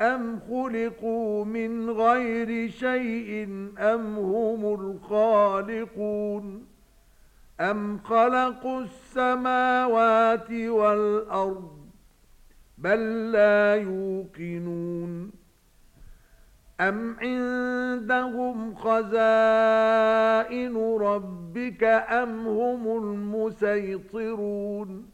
أم خلقوا من غير شيء أم هم الخالقون أم خلقوا السماوات والأرض بل لا يوقنون أم عندهم خزائن ربك أم هم المسيطرون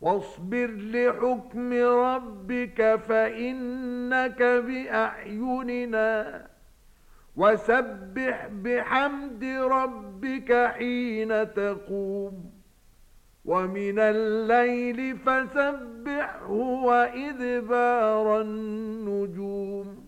واصبر لحكم ربك فإنك بأعيننا وسبح بحمد ربك حين تقوم ومن الليل فسبحه وإذبار النجوم